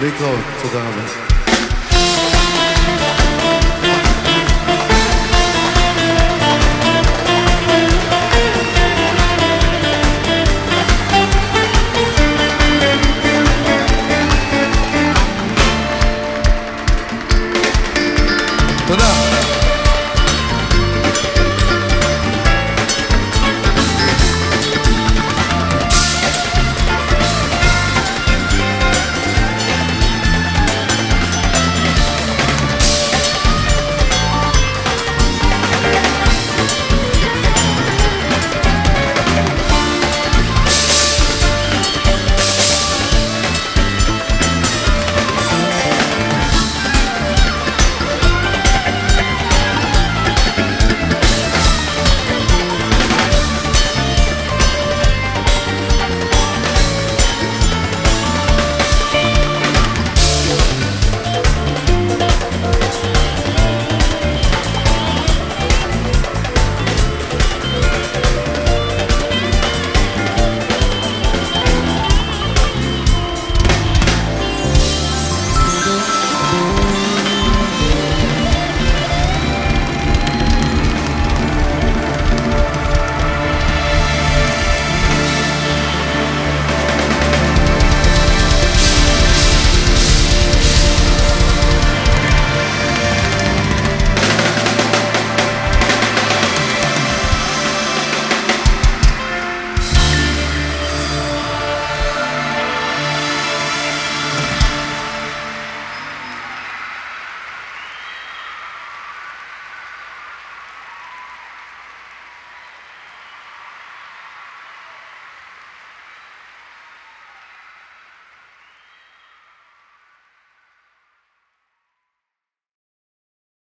להתראות, תודה רבה. תודה.